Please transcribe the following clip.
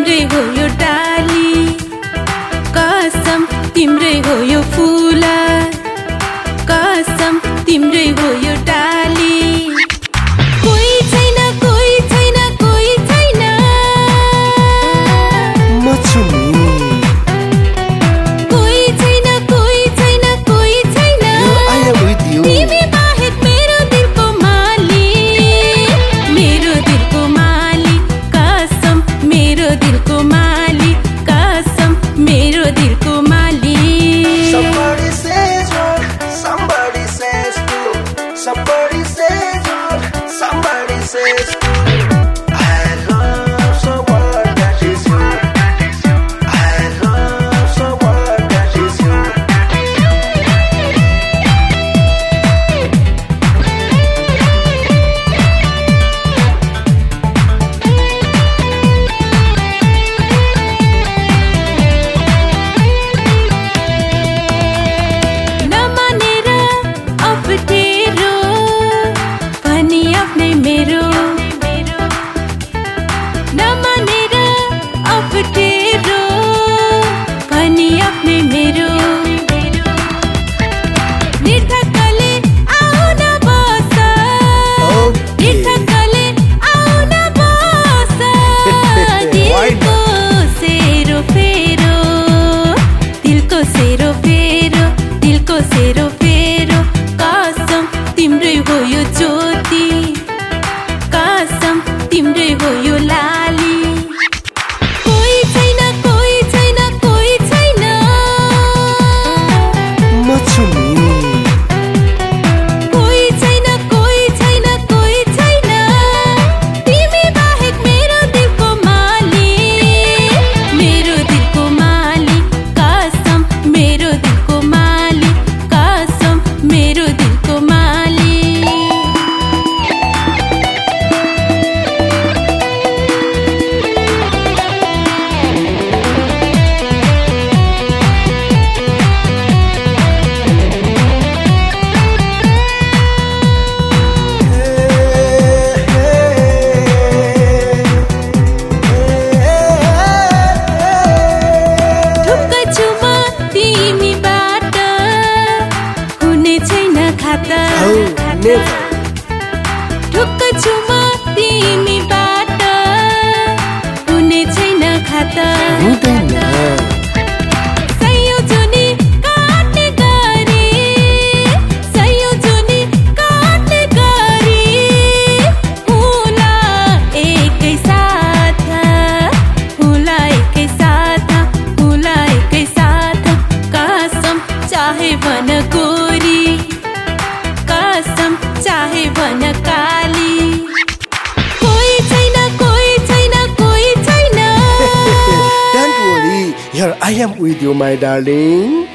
힘들고 तिम्रै हो यो ला never. I am with you, my darling.